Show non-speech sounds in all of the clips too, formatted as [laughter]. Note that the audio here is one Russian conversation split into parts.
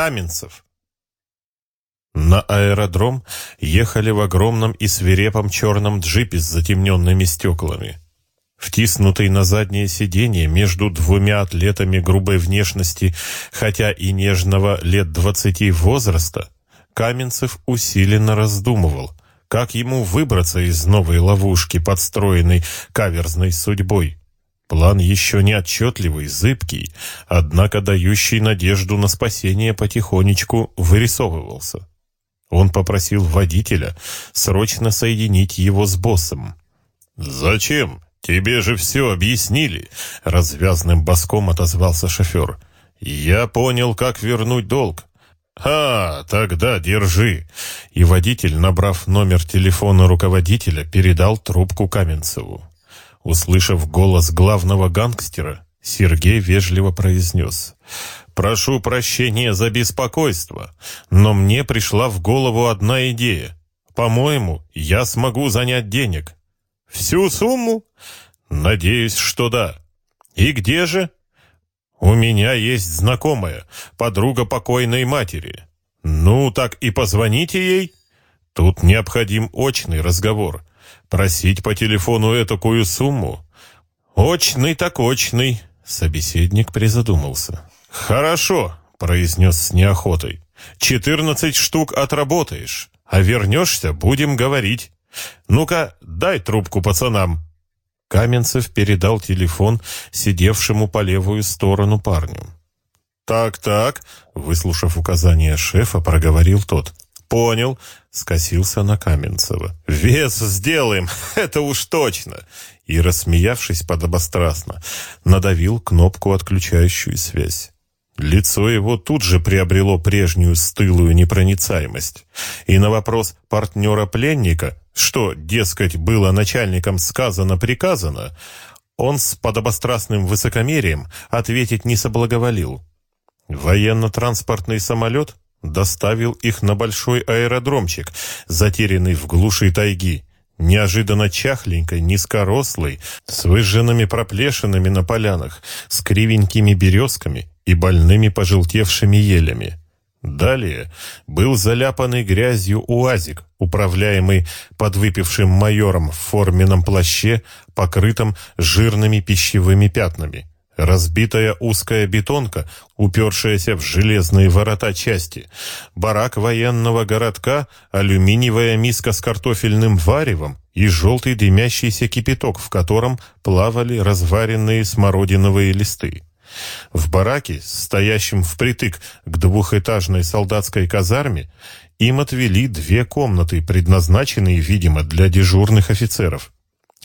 Каменцев. На аэродром ехали в огромном и свирепом черном джипе с затемненными стеклами. Втиснутый на заднее сиденье между двумя атлетами грубой внешности, хотя и нежного лет двадцати возраста, Каменцев усиленно раздумывал, как ему выбраться из новой ловушки, подстроенной каверзной судьбой. План еще не отчетливый, зыбкий, однако дающий надежду на спасение потихонечку вырисовывался. Он попросил водителя срочно соединить его с боссом. «Зачем? Тебе же все объяснили!» — развязным боском отозвался шофер. «Я понял, как вернуть долг». «А, тогда держи!» И водитель, набрав номер телефона руководителя, передал трубку Каменцеву. Услышав голос главного гангстера, Сергей вежливо произнес «Прошу прощения за беспокойство, но мне пришла в голову одна идея. По-моему, я смогу занять денег». «Всю сумму?» «Надеюсь, что да». «И где же?» «У меня есть знакомая, подруга покойной матери». «Ну, так и позвоните ей». «Тут необходим очный разговор. Просить по телефону этакую сумму?» «Очный так очный», — собеседник призадумался. «Хорошо», — произнес с неохотой. «Четырнадцать штук отработаешь, а вернешься, будем говорить. Ну-ка, дай трубку пацанам». Каменцев передал телефон сидевшему по левую сторону парню. «Так-так», — выслушав указания шефа, проговорил тот. «Понял», — скосился на Каменцева. «Вес сделаем, [laughs] это уж точно!» И, рассмеявшись подобострастно, надавил кнопку, отключающую связь. Лицо его тут же приобрело прежнюю стылую непроницаемость. И на вопрос партнера-пленника, что, дескать, было начальником сказано-приказано, он с подобострастным высокомерием ответить не соблаговолил. Военно-транспортный самолет доставил их на большой аэродромчик, затерянный в глуши тайги, неожиданно чахленькой, низкорослой, с выжженными проплешинами на полянах, с кривенькими березками и больными пожелтевшими елями. Далее был заляпанный грязью уазик, управляемый подвыпившим майором в форменном плаще, покрытом жирными пищевыми пятнами. Разбитая узкая бетонка, упершаяся в железные ворота части, барак военного городка, алюминиевая миска с картофельным варевом и желтый дымящийся кипяток, в котором плавали разваренные смородиновые листы. В бараке, стоящем впритык к двухэтажной солдатской казарме, им отвели две комнаты, предназначенные, видимо, для дежурных офицеров.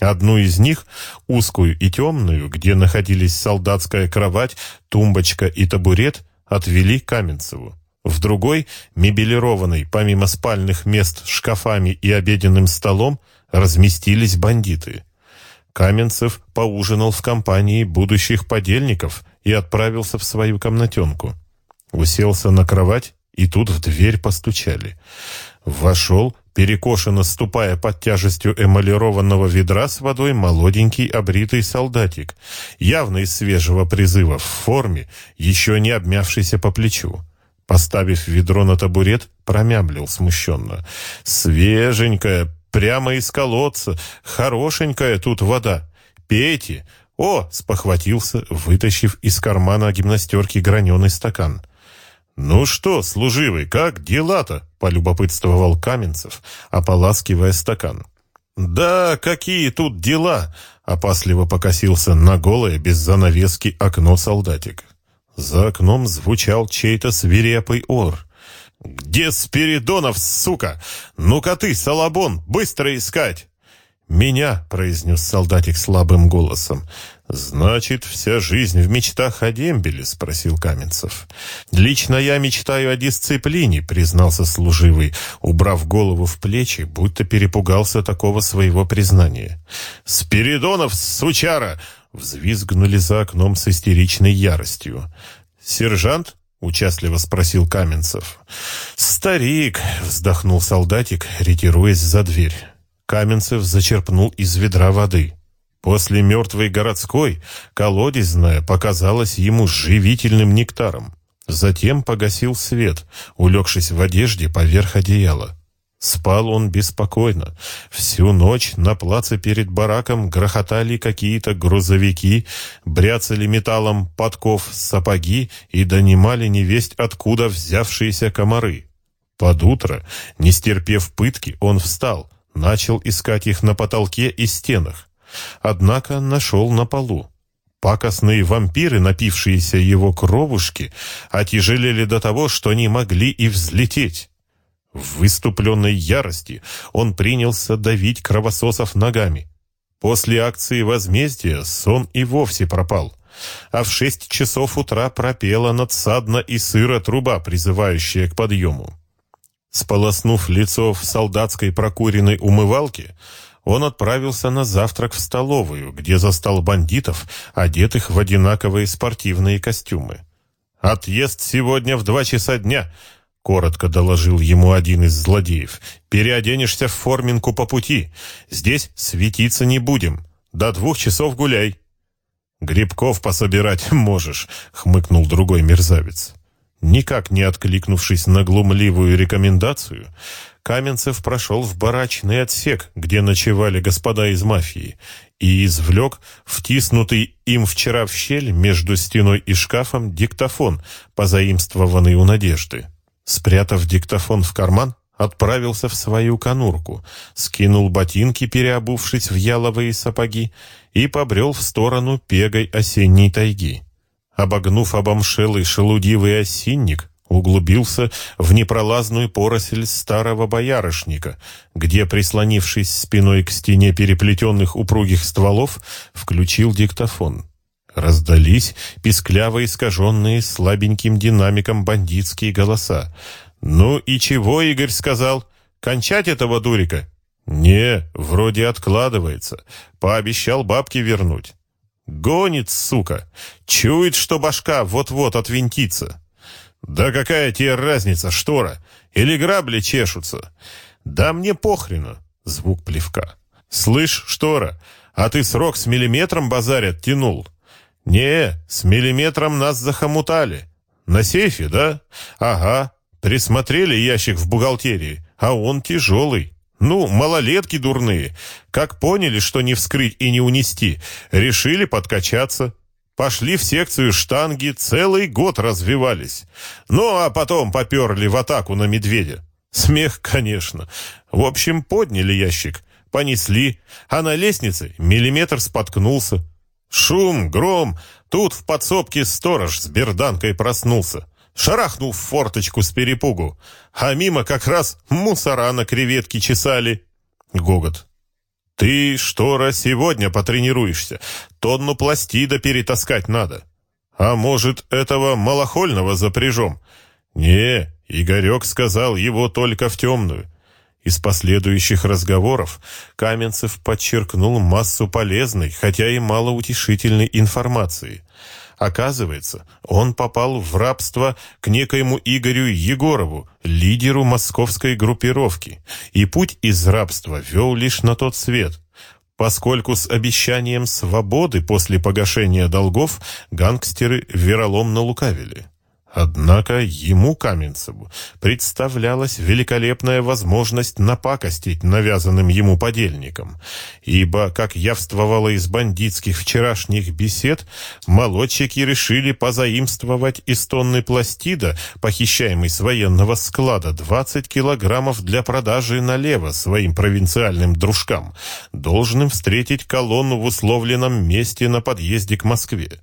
Одну из них, узкую и темную, где находились солдатская кровать, тумбочка и табурет, отвели Каменцеву. В другой, мебелированной, помимо спальных мест, шкафами и обеденным столом, разместились бандиты. Каменцев поужинал в компании будущих подельников и отправился в свою комнатенку. Уселся на кровать, и тут в дверь постучали. Вошел, перекошенно ступая под тяжестью эмалированного ведра с водой, молоденький обритый солдатик, явно из свежего призыва, в форме, еще не обмявшийся по плечу. Поставив ведро на табурет, промямлил смущенно. «Свеженькая, прямо из колодца, хорошенькая тут вода. Пейте, «О!» — спохватился, вытащив из кармана гимнастерки граненый стакан. «Ну что, служивый, как дела-то?» — полюбопытствовал Каменцев, ополаскивая стакан. «Да, какие тут дела?» — опасливо покосился на голое, без занавески, окно солдатик. За окном звучал чей-то свирепый ор. «Где Спиридонов, сука? Ну-ка ты, Салабон, быстро искать!» «Меня», — произнес солдатик слабым голосом. «Значит, вся жизнь в мечтах о дембеле?» — спросил Каменцев. «Лично я мечтаю о дисциплине», — признался служивый, убрав голову в плечи, будто перепугался такого своего признания. «Спиридонов, сучара!» — взвизгнули за окном с истеричной яростью. «Сержант?» — участливо спросил Каменцев. «Старик!» — вздохнул солдатик, ретируясь за дверь. Каменцев зачерпнул из ведра воды. После мертвой городской колодезная показалась ему живительным нектаром. Затем погасил свет, улегшись в одежде поверх одеяла. Спал он беспокойно. Всю ночь на плаце перед бараком грохотали какие-то грузовики, бряцали металлом подков сапоги и донимали невесть откуда взявшиеся комары. Под утро, не стерпев пытки, он встал, начал искать их на потолке и стенах. Однако нашел на полу. Пакостные вампиры, напившиеся его кровушки, отяжелели до того, что не могли и взлететь. В выступленной ярости он принялся давить кровососов ногами. После акции возмездия сон и вовсе пропал, а в шесть часов утра пропела надсадно и сыро труба, призывающая к подъему. Сполоснув лицо в солдатской прокуренной умывалке, он отправился на завтрак в столовую, где застал бандитов, одетых в одинаковые спортивные костюмы. «Отъезд сегодня в два часа дня», — коротко доложил ему один из злодеев. «Переоденешься в форминку по пути. Здесь светиться не будем. До двух часов гуляй». «Грибков пособирать можешь», — хмыкнул другой мерзавец. Никак не откликнувшись на глумливую рекомендацию, Каменцев прошел в барачный отсек, где ночевали господа из мафии, и извлек втиснутый им вчера в щель между стеной и шкафом диктофон, позаимствованный у Надежды. Спрятав диктофон в карман, отправился в свою конурку, скинул ботинки, переобувшись в яловые сапоги, и побрел в сторону пегой осенней тайги. Обогнув обомшелый шелудивый осинник, углубился в непролазную поросль старого боярышника, где, прислонившись спиной к стене переплетенных упругих стволов, включил диктофон. Раздались пискляво искаженные слабеньким динамиком бандитские голоса. «Ну и чего, Игорь сказал? Кончать этого дурика?» «Не, вроде откладывается. Пообещал бабки вернуть». «Гонит, сука! Чует, что башка вот-вот отвинтится!» «Да какая тебе разница, штора? Или грабли чешутся?» «Да мне похрену!» — звук плевка. «Слышь, штора, а ты срок с миллиметром базарят тянул?» «Не, с миллиметром нас захомутали. На сейфе, да? Ага. Присмотрели ящик в бухгалтерии, а он тяжелый. Ну, малолетки дурные. Как поняли, что не вскрыть и не унести, решили подкачаться. Пошли в секцию штанги, целый год развивались. Ну, а потом поперли в атаку на медведя. Смех, конечно. В общем, подняли ящик, понесли, а на лестнице миллиметр споткнулся. Шум, гром, тут в подсобке сторож с берданкой проснулся. Шарахнул в форточку с перепугу, а мимо как раз мусора на креветки чесали. Гогот. «Ты, Штора, сегодня потренируешься. Тонну пластида перетаскать надо. А может, этого малохольного запряжем?» «Не, Игорек сказал его только в темную». Из последующих разговоров Каменцев подчеркнул массу полезной, хотя и малоутешительной информации. Оказывается, он попал в рабство к некоему Игорю Егорову, лидеру московской группировки, и путь из рабства вел лишь на тот свет, поскольку с обещанием свободы после погашения долгов гангстеры вероломно лукавили. Однако ему, Каменцеву, представлялась великолепная возможность напакостить навязанным ему подельникам, ибо, как явствовало из бандитских вчерашних бесед, молодчики решили позаимствовать из тонны пластида, похищаемой с военного склада, 20 килограммов для продажи налево своим провинциальным дружкам, должным встретить колонну в условленном месте на подъезде к Москве.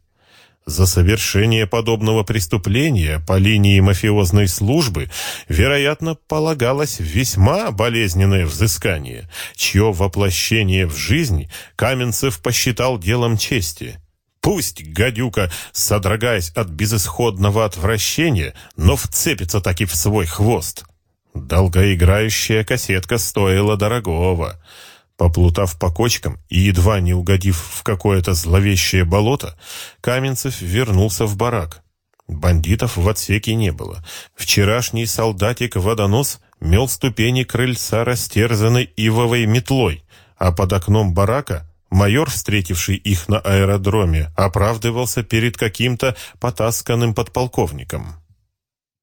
За совершение подобного преступления по линии мафиозной службы, вероятно, полагалось весьма болезненное взыскание, чье воплощение в жизнь Каменцев посчитал делом чести. Пусть гадюка, содрогаясь от безысходного отвращения, но вцепится таки в свой хвост. Долгоиграющая кассетка стоила дорогого — Поплутав по кочкам и едва не угодив в какое-то зловещее болото, Каменцев вернулся в барак. Бандитов в отсеке не было. Вчерашний солдатик-водонос мел ступени крыльца растерзанной ивовой метлой, а под окном барака майор, встретивший их на аэродроме, оправдывался перед каким-то потасканным подполковником.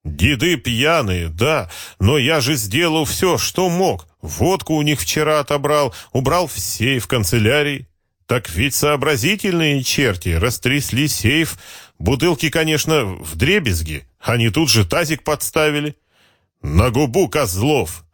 Деды пьяные, да, но я же сделал все, что мог. Водку у них вчера отобрал, убрал в сейф канцелярии. Так ведь сообразительные черти растрясли сейф. Бутылки, конечно, в дребезги. Они тут же тазик подставили. На губу козлов.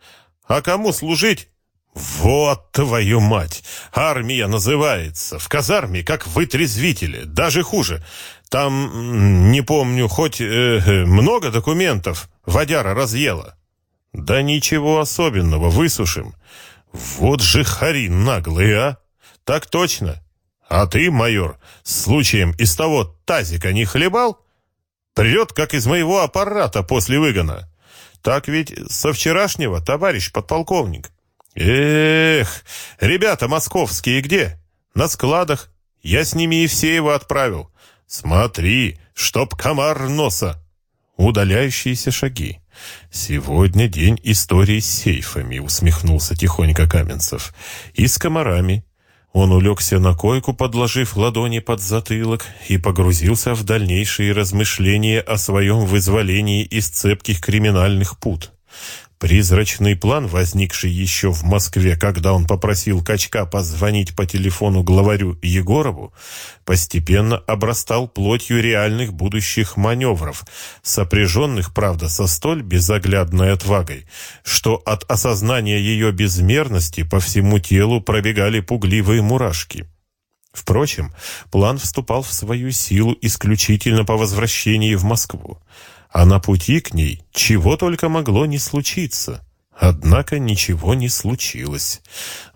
А кому служить? Вот твою мать! Армия называется. В казарме, как вытрезвители. Даже хуже. Там, не помню, хоть э, много документов водяра разъела. Да ничего особенного, высушим. Вот же харин наглый, а! Так точно. А ты, майор, случаем из того тазика не хлебал? Прет, как из моего аппарата после выгона. Так ведь со вчерашнего, товарищ подполковник. Эх, ребята московские где? На складах. Я с ними Евсеева отправил. Смотри, чтоб комар носа. Удаляющиеся шаги. Сегодня день истории с сейфами, усмехнулся тихонько Каменцев. И с комарами. Он улегся на койку, подложив ладони под затылок, и погрузился в дальнейшие размышления о своем вызволении из цепких криминальных пут. Призрачный план, возникший еще в Москве, когда он попросил Качка позвонить по телефону главарю Егорову, постепенно обрастал плотью реальных будущих маневров, сопряженных, правда, со столь безоглядной отвагой, что от осознания ее безмерности по всему телу пробегали пугливые мурашки. Впрочем, план вступал в свою силу исключительно по возвращении в Москву а на пути к ней чего только могло не случиться. Однако ничего не случилось.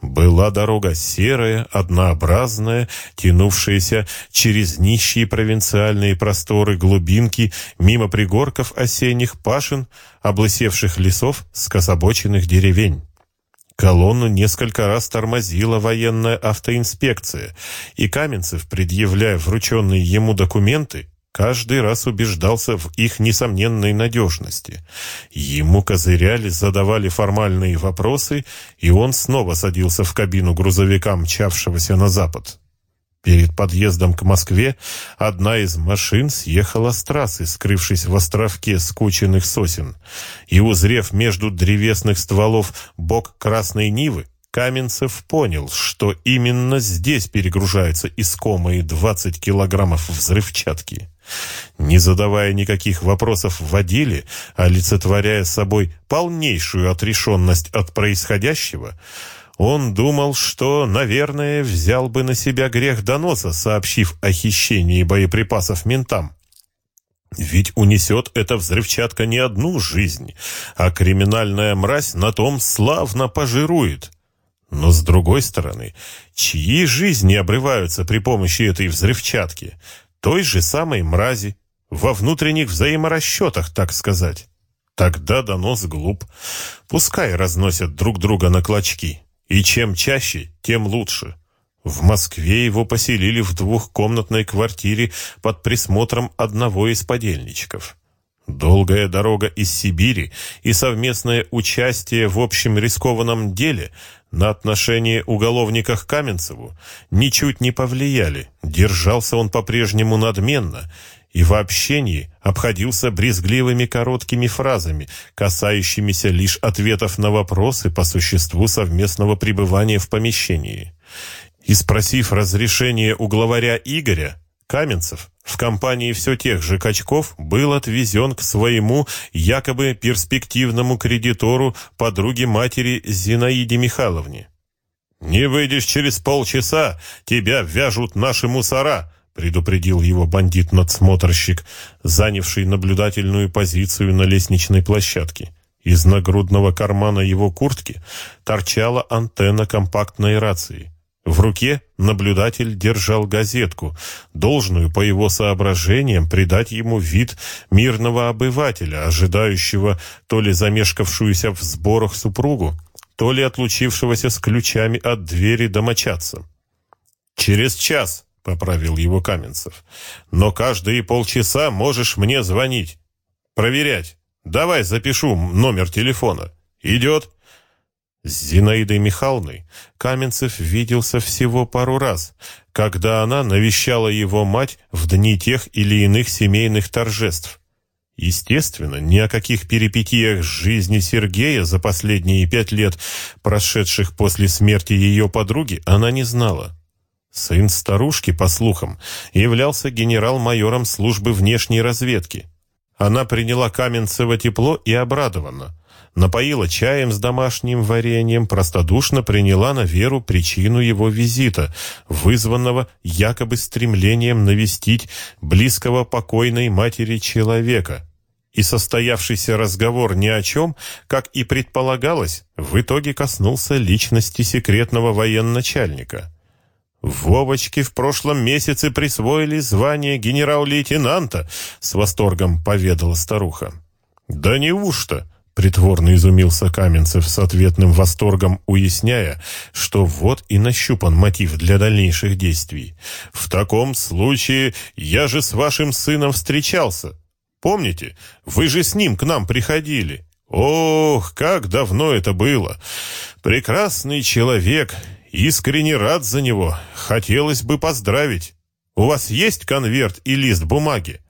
Была дорога серая, однообразная, тянувшаяся через нищие провинциальные просторы глубинки, мимо пригорков осенних пашин, облысевших лесов, скособоченных деревень. Колонну несколько раз тормозила военная автоинспекция, и Каменцев, предъявляя врученные ему документы, каждый раз убеждался в их несомненной надежности. Ему козыряли, задавали формальные вопросы, и он снова садился в кабину грузовика, мчавшегося на запад. Перед подъездом к Москве одна из машин съехала с трассы, скрывшись в островке скученных сосен, и, узрев между древесных стволов бок красной Нивы, Каменцев понял, что именно здесь перегружаются искомые 20 килограммов взрывчатки. Не задавая никаких вопросов водили, олицетворяя собой полнейшую отрешенность от происходящего, он думал, что, наверное, взял бы на себя грех доноса, сообщив о хищении боеприпасов ментам. Ведь унесет эта взрывчатка не одну жизнь, а криминальная мразь на том славно пожирует. Но с другой стороны, чьи жизни обрываются при помощи этой взрывчатки? Той же самой мрази, во внутренних взаиморасчетах, так сказать. Тогда донос глуп. Пускай разносят друг друга на клочки. И чем чаще, тем лучше. В Москве его поселили в двухкомнатной квартире под присмотром одного из подельничков. Долгая дорога из Сибири и совместное участие в общем рискованном деле на отношение уголовника к Каменцеву ничуть не повлияли. Держался он по-прежнему надменно и в общении обходился брезгливыми короткими фразами, касающимися лишь ответов на вопросы по существу совместного пребывания в помещении. И спросив разрешения у главаря Игоря, Каменцев в компании все тех же качков был отвезен к своему якобы перспективному кредитору подруге матери Зинаиде Михайловне. «Не выйдешь через полчаса, тебя вяжут наши мусора», предупредил его бандит-надсмотрщик, занявший наблюдательную позицию на лестничной площадке. Из нагрудного кармана его куртки торчала антенна компактной рации. В руке наблюдатель держал газетку, должную, по его соображениям, придать ему вид мирного обывателя, ожидающего то ли замешкавшуюся в сборах супругу, то ли отлучившегося с ключами от двери домочадца. «Через час», — поправил его Каменцев, — «но каждые полчаса можешь мне звонить. Проверять. Давай запишу номер телефона. Идет?» С Зинаидой Михайловной Каменцев виделся всего пару раз, когда она навещала его мать в дни тех или иных семейных торжеств. Естественно, ни о каких перипетиях жизни Сергея за последние пять лет, прошедших после смерти ее подруги, она не знала. Сын старушки, по слухам, являлся генерал-майором службы внешней разведки. Она приняла Каменцево тепло и обрадованно. Напоила чаем с домашним вареньем, простодушно приняла на веру причину его визита, вызванного якобы стремлением навестить близкого покойной матери человека. И состоявшийся разговор ни о чем, как и предполагалось, в итоге коснулся личности секретного военачальника. «Вовочке в прошлом месяце присвоили звание генерал-лейтенанта», — с восторгом поведала старуха. «Да неужто?» — притворно изумился Каменцев с ответным восторгом, уясняя, что вот и нащупан мотив для дальнейших действий. «В таком случае я же с вашим сыном встречался. Помните, вы же с ним к нам приходили. Ох, как давно это было! Прекрасный человек, Искренне рад за него. Хотелось бы поздравить. У вас есть конверт и лист бумаги?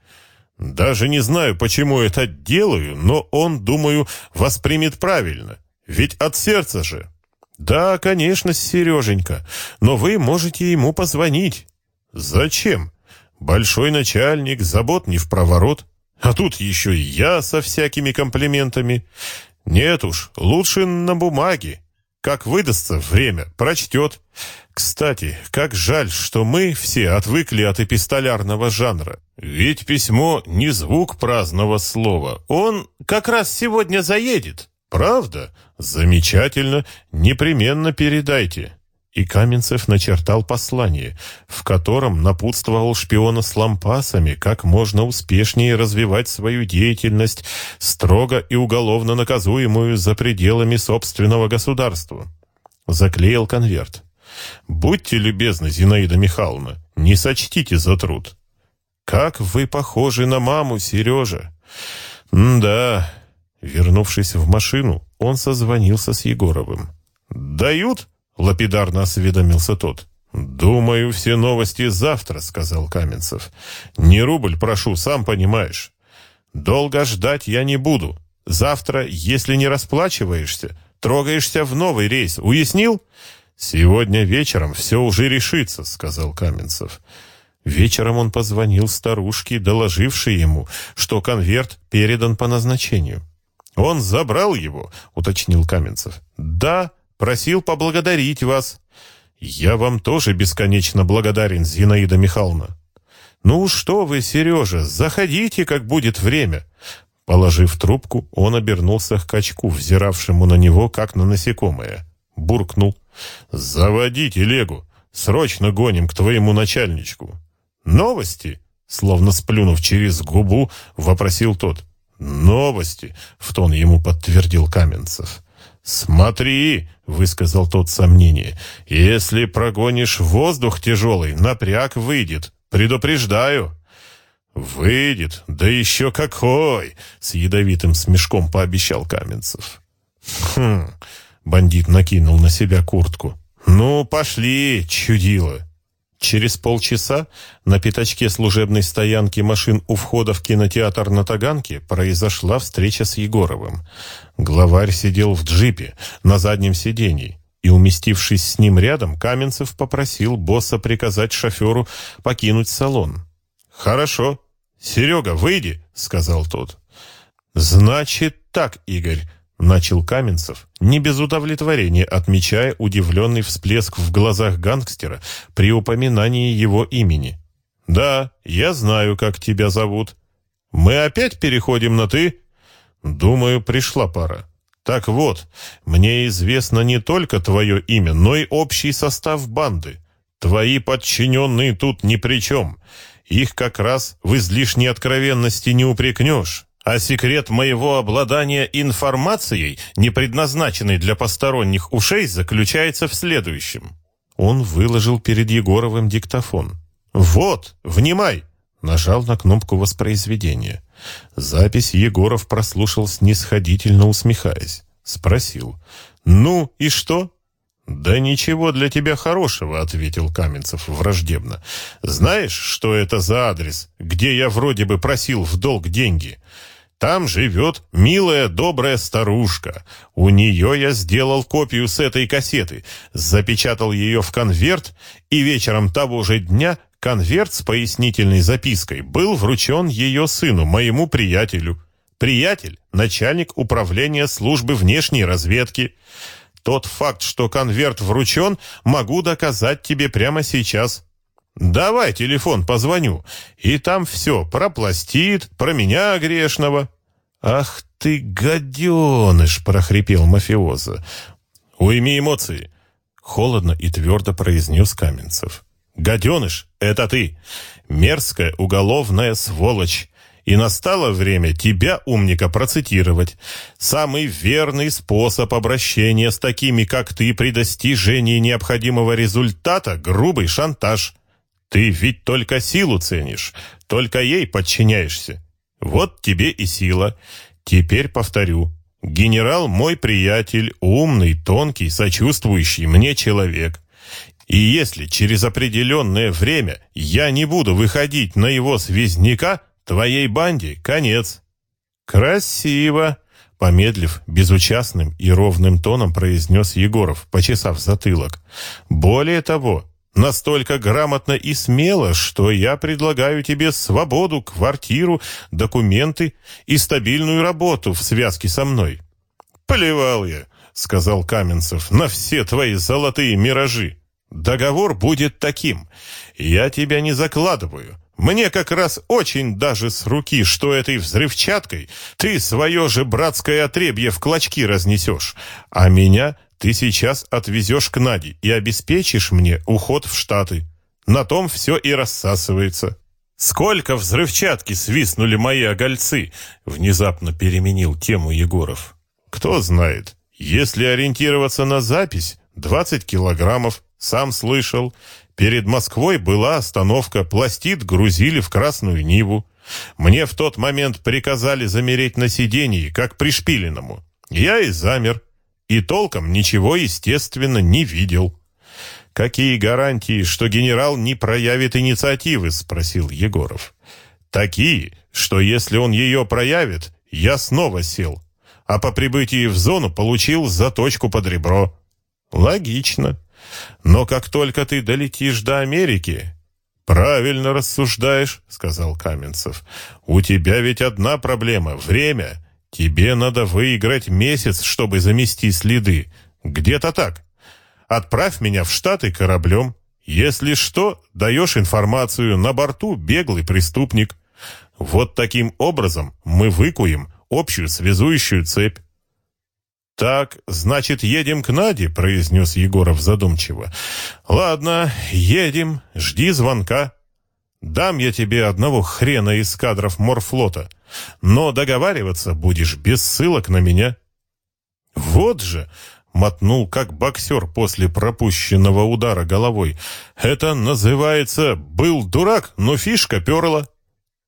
Даже не знаю, почему это делаю, но он, думаю, воспримет правильно. Ведь от сердца же. Да, конечно, Сереженька, но вы можете ему позвонить. Зачем? Большой начальник, забот не в проворот. А тут еще и я со всякими комплиментами. Нет уж, лучше на бумаге. Как выдастся время, прочтет. Кстати, как жаль, что мы все отвыкли от эпистолярного жанра. Ведь письмо не звук праздного слова. Он как раз сегодня заедет. Правда? Замечательно. Непременно передайте и Каменцев начертал послание, в котором напутствовал шпиона с лампасами, как можно успешнее развивать свою деятельность, строго и уголовно наказуемую за пределами собственного государства. Заклеил конверт. «Будьте любезны, Зинаида Михайловна, не сочтите за труд». «Как вы похожи на маму, Сережа!» «Да...» Вернувшись в машину, он созвонился с Егоровым. «Дают?» Лапидарно осведомился тот. «Думаю, все новости завтра», — сказал Каменцев. «Не рубль, прошу, сам понимаешь. Долго ждать я не буду. Завтра, если не расплачиваешься, трогаешься в новый рейс. Уяснил?» «Сегодня вечером все уже решится», — сказал Каменцев. Вечером он позвонил старушке, доложившей ему, что конверт передан по назначению. «Он забрал его», — уточнил Каменцев. «Да», Просил поблагодарить вас. Я вам тоже бесконечно благодарен, Зинаида Михайловна. Ну что вы, Сережа, заходите, как будет время. Положив трубку, он обернулся к качку, взиравшему на него, как на насекомое. Буркнул. «Заводи телегу! Срочно гоним к твоему начальничку!» «Новости?» Словно сплюнув через губу, вопросил тот. «Новости!» — в тон ему подтвердил Каменцев. «Смотри!» — высказал тот сомнение. «Если прогонишь воздух тяжелый, напряг выйдет. Предупреждаю!» «Выйдет, да еще какой!» — с ядовитым смешком пообещал Каменцев. «Хм!» — бандит накинул на себя куртку. «Ну, пошли, чудило!» Через полчаса на пятачке служебной стоянки машин у входа в кинотеатр на Таганке произошла встреча с Егоровым. Главарь сидел в джипе на заднем сиденье, и, уместившись с ним рядом, Каменцев попросил босса приказать шоферу покинуть салон. «Хорошо. Серега, выйди», — сказал тот. «Значит так, Игорь», Начал Каменцев, не без удовлетворения отмечая удивленный всплеск в глазах гангстера при упоминании его имени. «Да, я знаю, как тебя зовут. Мы опять переходим на «ты»?» «Думаю, пришла пора. Так вот, мне известно не только твое имя, но и общий состав банды. Твои подчиненные тут ни при чем. Их как раз в излишней откровенности не упрекнешь». А секрет моего обладания информацией, не предназначенной для посторонних ушей, заключается в следующем. Он выложил перед Егоровым диктофон. «Вот, внимай!» Нажал на кнопку воспроизведения. Запись Егоров прослушал снисходительно усмехаясь. Спросил. «Ну и что?» «Да ничего для тебя хорошего», — ответил Каменцев враждебно. «Знаешь, что это за адрес, где я вроде бы просил в долг деньги?» Там живет милая, добрая старушка. У нее я сделал копию с этой кассеты, запечатал ее в конверт, и вечером того же дня конверт с пояснительной запиской был вручен ее сыну, моему приятелю. Приятель — начальник управления службы внешней разведки. Тот факт, что конверт вручен, могу доказать тебе прямо сейчас. Давай телефон позвоню, и там все пропластит, про меня грешного. Ах ты, гаденыш, прохрипел мафиоза. Уйми эмоции. Холодно и твердо произнес Каменцев. Гаденыш, это ты. Мерзкая уголовная сволочь. И настало время тебя, умника, процитировать. Самый верный способ обращения с такими, как ты, при достижении необходимого результата – грубый шантаж. Ты ведь только силу ценишь, только ей подчиняешься. Вот тебе и сила. Теперь повторю. Генерал мой приятель, умный, тонкий, сочувствующий мне человек. И если через определенное время я не буду выходить на его связняка, твоей банде конец. Красиво, помедлив, безучастным и ровным тоном произнес Егоров, почесав затылок. Более того, Настолько грамотно и смело, что я предлагаю тебе свободу, квартиру, документы и стабильную работу в связке со мной. Плевал я, сказал Каменцев, на все твои золотые миражи. Договор будет таким. Я тебя не закладываю. Мне как раз очень даже с руки, что этой взрывчаткой ты свое же братское отребье в клочки разнесешь, а меня ты сейчас отвезешь к Наде и обеспечишь мне уход в Штаты. На том все и рассасывается. Сколько взрывчатки свистнули мои огольцы, внезапно переменил тему Егоров. Кто знает, если ориентироваться на запись, 20 килограммов, сам слышал. Перед Москвой была остановка, пластид грузили в Красную Ниву. Мне в тот момент приказали замереть на сиденье, как пришпиленному. Я и замер и толком ничего, естественно, не видел. «Какие гарантии, что генерал не проявит инициативы?» — спросил Егоров. «Такие, что если он ее проявит, я снова сел, а по прибытии в зону получил заточку под ребро». «Логично. Но как только ты долетишь до Америки...» «Правильно рассуждаешь», — сказал Каменцев. «У тебя ведь одна проблема — время». Тебе надо выиграть месяц, чтобы замести следы. Где-то так. Отправь меня в Штаты кораблем. Если что, даешь информацию, на борту беглый преступник. Вот таким образом мы выкуем общую связующую цепь. «Так, значит, едем к Наде», — произнес Егоров задумчиво. «Ладно, едем, жди звонка. Дам я тебе одного хрена из кадров морфлота». Но договариваться будешь без ссылок на меня». «Вот же!» — мотнул, как боксер после пропущенного удара головой. «Это называется «был дурак, но фишка перла».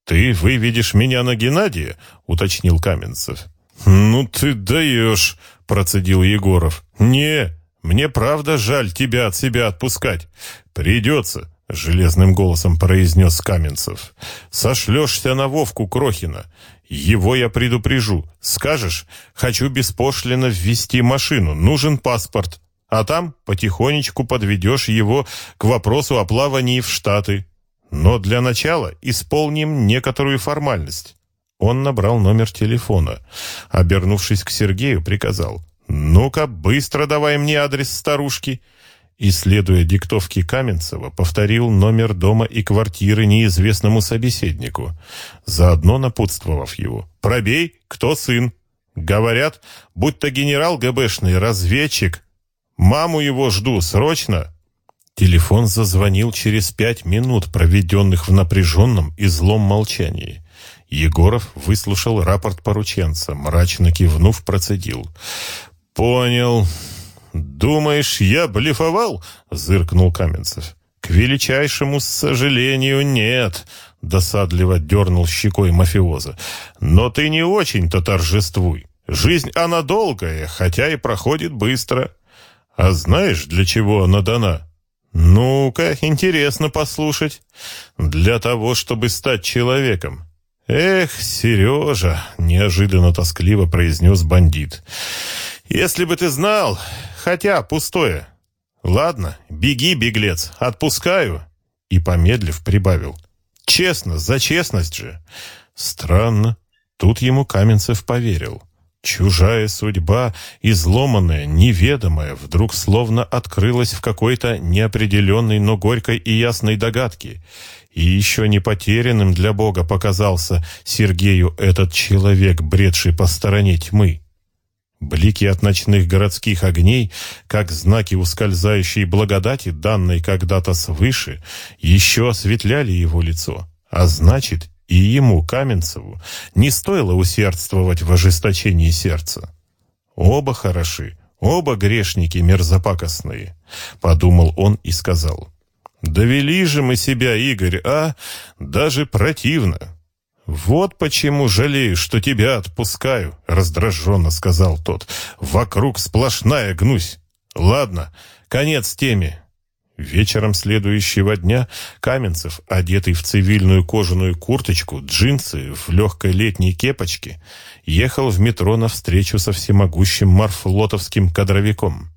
«Ты выведешь меня на Геннадия?» — уточнил Каменцев. «Ну ты даешь!» — процедил Егоров. «Не, мне правда жаль тебя от себя отпускать. Придется. — железным голосом произнес Каменцев. «Сошлешься на Вовку Крохина. Его я предупрежу. Скажешь, хочу беспошлино ввести машину, нужен паспорт. А там потихонечку подведешь его к вопросу о плавании в Штаты. Но для начала исполним некоторую формальность». Он набрал номер телефона. Обернувшись к Сергею, приказал. «Ну-ка, быстро давай мне адрес старушки» и, следуя диктовке Каменцева, повторил номер дома и квартиры неизвестному собеседнику, заодно напутствовав его. «Пробей, кто сын?» «Говорят, будто генерал ГБшный, разведчик. Маму его жду, срочно!» Телефон зазвонил через пять минут, проведенных в напряженном и злом молчании. Егоров выслушал рапорт порученца, мрачно кивнув, процедил. «Понял. «Думаешь, я блефовал?» — зыркнул Каменцев. «К величайшему сожалению, нет», — досадливо дернул щекой мафиоза. «Но ты не очень-то торжествуй. Жизнь она долгая, хотя и проходит быстро. А знаешь, для чего она дана?» «Ну-ка, интересно послушать. Для того, чтобы стать человеком. «Эх, Сережа!» — неожиданно тоскливо произнес бандит. «Если бы ты знал, хотя пустое. Ладно, беги, беглец, отпускаю!» И, помедлив, прибавил. «Честно, за честность же!» Странно. Тут ему Каменцев поверил. Чужая судьба, изломанная, неведомая, вдруг словно открылась в какой-то неопределенной, но горькой и ясной догадке. И еще не потерянным для Бога показался Сергею этот человек, бредший по стороне тьмы. Блики от ночных городских огней, как знаки ускользающей благодати, данной когда-то свыше, еще осветляли его лицо, а значит, и ему, Каменцеву, не стоило усердствовать в ожесточении сердца. Оба хороши, оба грешники мерзопакостные, подумал он и сказал. Довели же мы себя, Игорь, а? Даже противно. Вот почему жалею, что тебя отпускаю, раздраженно сказал тот. Вокруг сплошная гнусь. Ладно, конец теме. Вечером следующего дня Каменцев, одетый в цивильную кожаную курточку, джинсы, в легкой летней кепочке, ехал в метро навстречу со всемогущим марфлотовским кадровиком.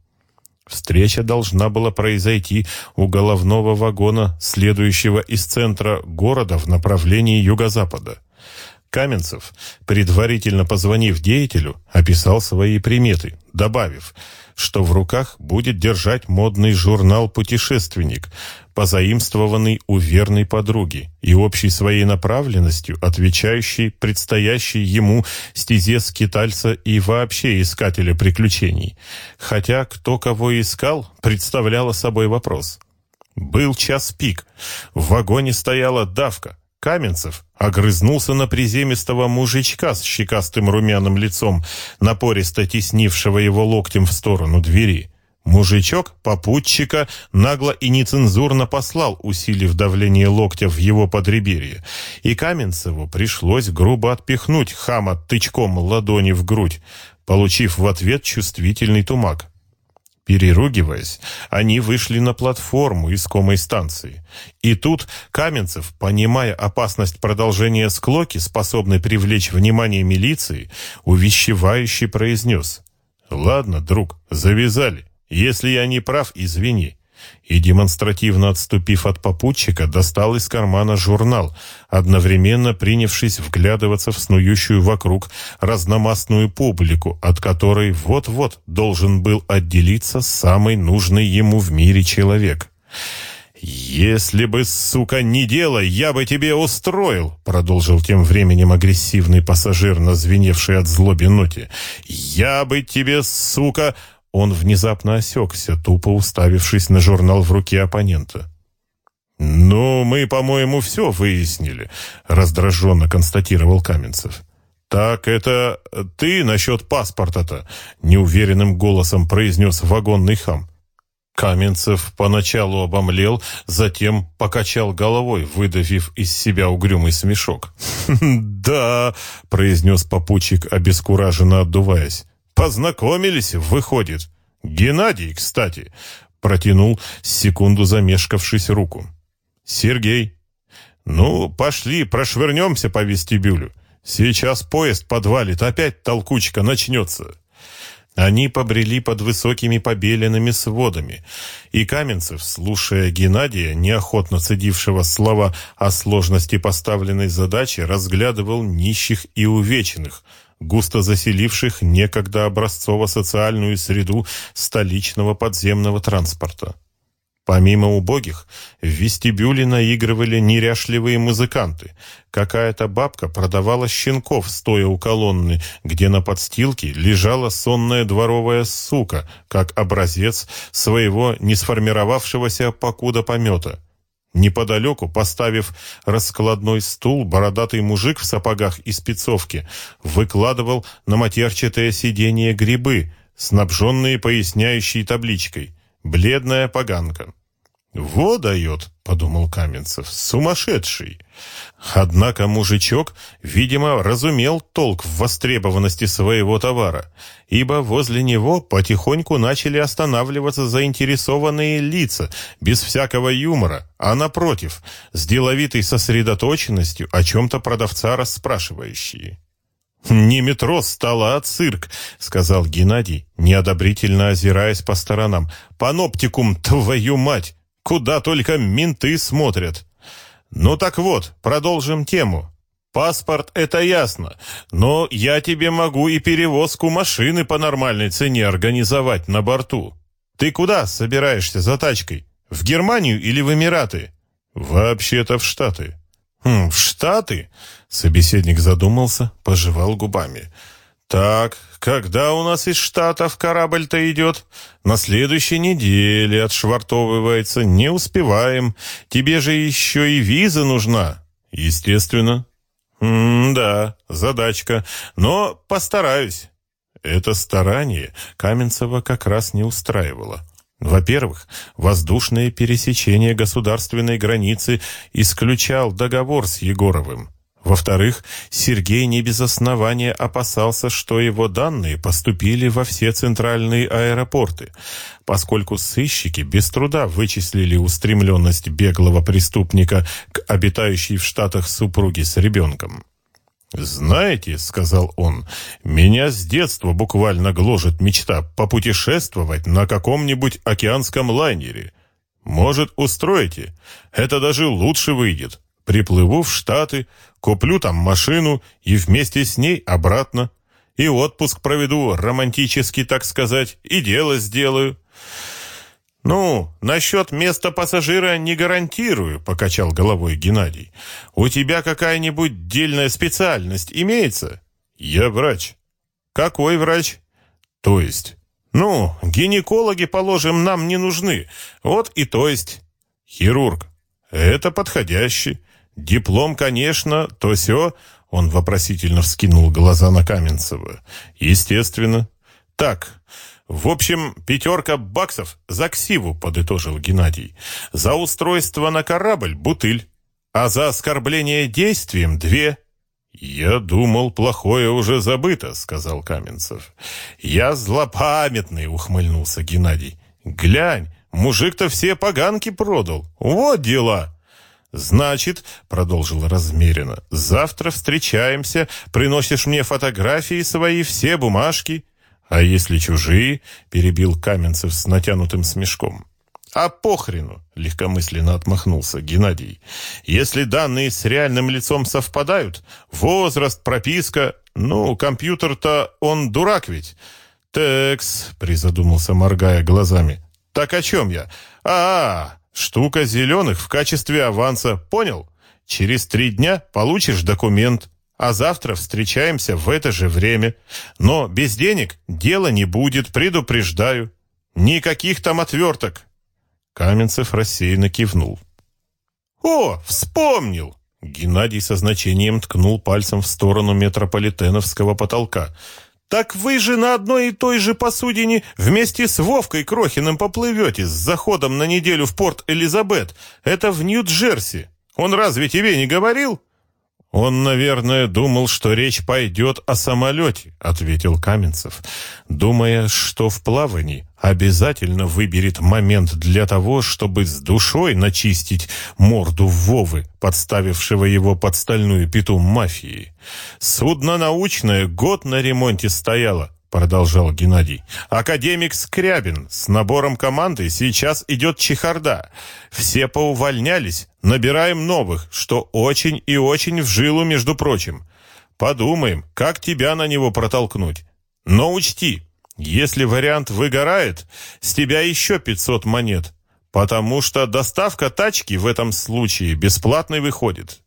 Встреча должна была произойти у головного вагона, следующего из центра города в направлении юго-запада. Каменцев, предварительно позвонив деятелю, описал свои приметы, добавив – что в руках будет держать модный журнал «Путешественник», позаимствованный у верной подруги и общей своей направленностью, отвечающий предстоящей ему стезе скитальца и вообще искателя приключений. Хотя кто кого искал, представляло собой вопрос. Был час пик. В вагоне стояла давка. Каменцев огрызнулся на приземистого мужичка с щекастым румяным лицом, напористо теснившего его локтем в сторону двери. Мужичок попутчика нагло и нецензурно послал, усилив давление локтя в его подреберье, и Каменцеву пришлось грубо отпихнуть хама тычком ладони в грудь, получив в ответ чувствительный тумак. Переругиваясь, они вышли на платформу искомой станции. И тут Каменцев, понимая опасность продолжения склоки, способной привлечь внимание милиции, увещевающе произнес «Ладно, друг, завязали. Если я не прав, извини и, демонстративно отступив от попутчика, достал из кармана журнал, одновременно принявшись вглядываться в снующую вокруг разномастную публику, от которой вот-вот должен был отделиться самый нужный ему в мире человек. «Если бы, сука, не дело, я бы тебе устроил», продолжил тем временем агрессивный пассажир, назвеневший от злоби ноте. «Я бы тебе, сука...» Он внезапно осекся, тупо уставившись на журнал в руке оппонента. «Ну, мы, по-моему, все выяснили», — раздраженно констатировал Каменцев. «Так это ты насчет паспорта-то?» — неуверенным голосом произнес вагонный хам. Каменцев поначалу обомлел, затем покачал головой, выдавив из себя угрюмый смешок. «Да», — произнес попутчик, обескураженно отдуваясь. Познакомились, выходит. Геннадий, кстати, протянул секунду замешкавшись руку. Сергей. Ну, пошли, прошвырнемся по вестибюлю. Сейчас поезд подвалит, опять толкучка начнется. Они побрели под высокими побеленными сводами, и Каменцев, слушая Геннадия, неохотно цедившего слова о сложности поставленной задачи, разглядывал нищих и увеченных, густо заселивших некогда образцово-социальную среду столичного подземного транспорта. Помимо убогих, в вестибюле наигрывали неряшливые музыканты. Какая-то бабка продавала щенков, стоя у колонны, где на подстилке лежала сонная дворовая сука, как образец своего не сформировавшегося покуда помета. Неподалеку, поставив раскладной стул, бородатый мужик в сапогах и спецовке выкладывал на матерчатое сиденье грибы, снабженные поясняющей табличкой «Бледная поганка». «Во дает», — подумал Каменцев, — «сумасшедший». Однако мужичок, видимо, разумел толк в востребованности своего товара, ибо возле него потихоньку начали останавливаться заинтересованные лица, без всякого юмора, а напротив, с деловитой сосредоточенностью о чем-то продавца расспрашивающие. «Не метро стало, а цирк», — сказал Геннадий, неодобрительно озираясь по сторонам. «Паноптикум, твою мать! Куда только менты смотрят!» «Ну так вот, продолжим тему. Паспорт — это ясно, но я тебе могу и перевозку машины по нормальной цене организовать на борту. Ты куда собираешься за тачкой? В Германию или в Эмираты?» «Вообще-то в Штаты». «Хм, в Штаты?» Собеседник задумался, пожевал губами. «Так, когда у нас из Штатов корабль-то идет? На следующей неделе отшвартовывается. Не успеваем. Тебе же еще и виза нужна». «Естественно». «М-да, задачка. Но постараюсь». Это старание Каменцева как раз не устраивало. Во-первых, воздушное пересечение государственной границы исключал договор с Егоровым. Во-вторых, Сергей не без основания опасался, что его данные поступили во все центральные аэропорты, поскольку сыщики без труда вычислили устремленность беглого преступника к обитающей в Штатах супруге с ребенком. «Знаете», — сказал он, — «меня с детства буквально гложет мечта попутешествовать на каком-нибудь океанском лайнере. Может, устроите? Это даже лучше выйдет. Приплыву в Штаты, куплю там машину и вместе с ней обратно. И отпуск проведу романтически, так сказать, и дело сделаю. «Ну, насчет места пассажира не гарантирую», — покачал головой Геннадий. «У тебя какая-нибудь дельная специальность имеется?» «Я врач». «Какой врач?» «То есть?» «Ну, гинекологи, положим, нам не нужны. Вот и то есть». «Хирург». «Это подходящий. Диплом, конечно, то все. Он вопросительно вскинул глаза на Каменцева. Естественно. Так, в общем, пятерка баксов за ксиву, подытожил Геннадий. За устройство на корабль бутыль, а за оскорбление действием две. «Я думал, плохое уже забыто», — сказал Каменцев. «Я злопамятный», — ухмыльнулся Геннадий. «Глянь, мужик-то все поганки продал. Вот дела». «Значит», — продолжил размеренно, — «завтра встречаемся, приносишь мне фотографии свои, все бумажки». «А если чужие?» — перебил Каменцев с натянутым смешком. «А похрену!» — легкомысленно отмахнулся Геннадий. «Если данные с реальным лицом совпадают, возраст, прописка... Ну, компьютер-то он дурак ведь». «Текс», — призадумался, моргая глазами. «Так о чем я? а, -а, -а Штука зеленых в качестве аванса, понял? Через три дня получишь документ, а завтра встречаемся в это же время. Но без денег дела не будет, предупреждаю. Никаких там отверток. Каменцев рассеянно кивнул. «О, вспомнил!» Геннадий со значением ткнул пальцем в сторону метрополитеновского потолка. Так вы же на одной и той же посудине вместе с Вовкой Крохиным поплывете с заходом на неделю в порт Элизабет. Это в Нью-Джерси. Он разве тебе не говорил?» «Он, наверное, думал, что речь пойдет о самолете», — ответил Каменцев, думая, что в плавании обязательно выберет момент для того, чтобы с душой начистить морду Вовы, подставившего его под стальную пету мафии. «Судно научное год на ремонте стояло, продолжал Геннадий. Академик Скрябин с набором команды сейчас идет чехарда. Все поувольнялись, набираем новых, что очень и очень в жилу, между прочим. Подумаем, как тебя на него протолкнуть. Но учти, если вариант выгорает, с тебя еще 500 монет, потому что доставка тачки в этом случае бесплатной выходит.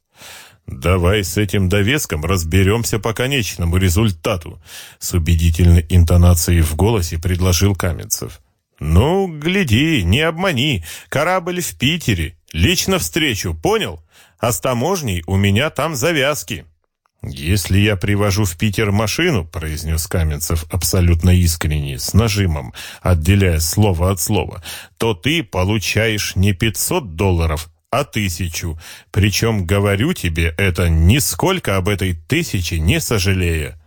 «Давай с этим довеском разберемся по конечному результату», с убедительной интонацией в голосе предложил Каменцев. «Ну, гляди, не обмани. Корабль в Питере. Лично встречу, понял? А с таможней у меня там завязки». «Если я привожу в Питер машину», — произнес Каменцев абсолютно искренне, с нажимом, отделяя слово от слова, «то ты получаешь не 500 долларов, а тысячу. Причем, говорю тебе это, нисколько об этой тысяче не сожалея.